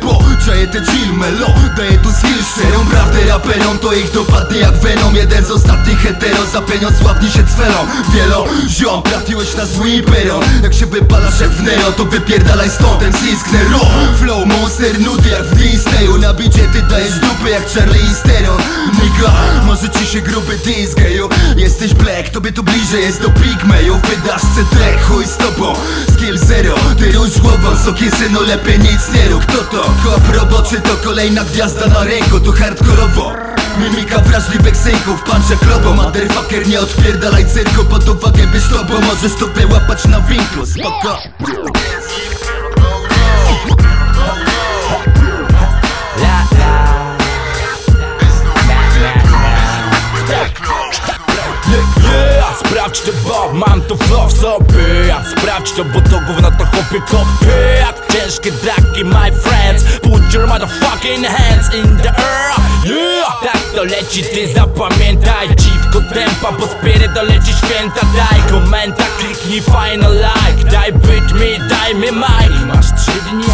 daję te chill melo Daję tu skill szczerą prawdę raperom To ich dopadnie jak Venom. Jeden z ostatnich hetero Za pieniądz sławni się cwelą. Wielo, ziom, trafiłeś na zły Jak się wypalasz jak w Nero To wypierdalaj stąd, ten zisknę ro Flow monster nudy jak w Disneyu. Na bicie ty dajesz dupy jak Charlie Steron Nigga, może ci się gruby dysk geju. Jesteś black, tobie tu bliżej jest do pigmejów Wydasz C chuj z tobą. Skill zero, ty rusz głową Sokie synu, lepiej nic nie rób. Kto to? Kop roboczy to kolejna gwiazda na ręku Tu hardkorowo. Mimika wrażliwych synków, puncze klobo Motherfucker nie odpierdalaj cyrku Pod uwagę byś to, bo możesz to wyłapać na winklu Spoko sprawdź to, bo mam to flow w sobie. Ja, Sprawdź to, bo to gówno to chłopie kopie Jak ciężkie draki, my friends. Put your motherfucking hands in the air. Yeah, tak to leci, ty zapamiętaj. Dziwko tempa, bo spiry to leci święta. Daj komenta, kliknij final like. Daj beat mi, daj mi mic. Masz trzy dni.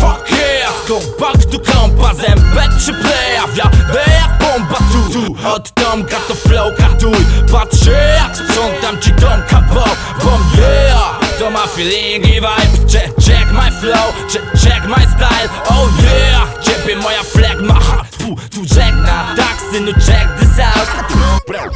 Fuck yeah, go back to kompa Zębet czy playa, wjadę jak bomba tu, tu. Od Tomka to flow katuj. Patrzę jak to ma feeling i vibe Check, check my flow, check, check my style. Oh yeah, ciebie moja flegma ha, fu, Tu żegna, tak synu check this out